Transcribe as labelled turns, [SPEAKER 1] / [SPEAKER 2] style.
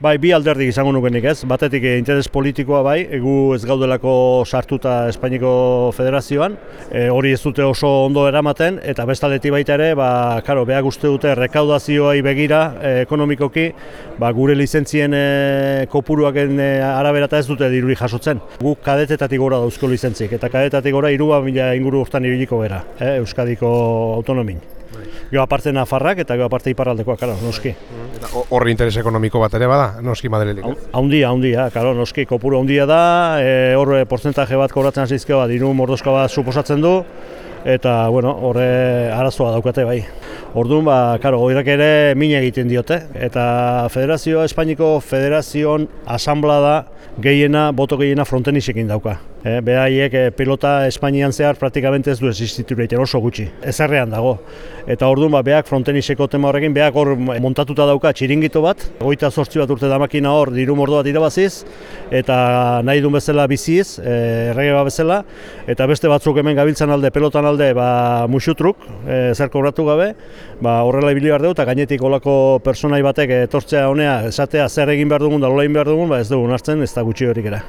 [SPEAKER 1] Bai, bi alderdik izango nukenik ez, batetik eh, interes politikoa bai, egu ez gaudelako sartuta Espainiko Federazioan, e, hori ez dute oso ondo eramaten, eta bestaleti baita ere, ba, karo, behak uste dute rekaudazioai begira e, ekonomikoki, ba, gure lizentzien e, kopuruaken e, arabera ez dute diruri jasotzen. Guk kadetetatik gora dauzko lizentzik, eta kadetatik gora iruba mila inguru urtan ibiliko gara, e, Euskadiko autonomin. Gero aparte Nafarrak eta gero aparte Iparraldekoak, karo, noski.
[SPEAKER 2] Eta ho- horri interes ekonomiko bat ere bada, noski Madriletik. eh?
[SPEAKER 1] Haundia, haundia, karo, noski, kopuru haundia da, e, horre portzentaje bat kobratzen hasizkeo bat, diru mordoska bat suposatzen du, eta, bueno, horre arazoa daukate bai. Orduan, ba, karo, oirak ere min egiten diote, eta Federazioa, Espainiko Federazioan asamblada gehiena, boto gehiena frontenisekin dauka. E, behaiek e, pilota Espainian zehar praktikamente ez du existitu egiten oso gutxi, ezerrean dago. Eta orduan, ba, beak fronteniseko tema horrekin, beak hor montatuta dauka txiringito bat, goita zortzi bat urte da makina hor, diru mordo bat irabaziz, eta nahi duen bezala biziz, e, errege bat bezala, eta beste batzuk hemen gabiltzan alde, pelotan alde, ba, musutruk, e, zer kobratu gabe, ba, horrela ibili behar dugu, eta gainetik olako personai batek etortzea honea, esatea zer egin behar dugun, da egin behar dugun, ba, ez dugun hartzen, ez da gutxi horik era.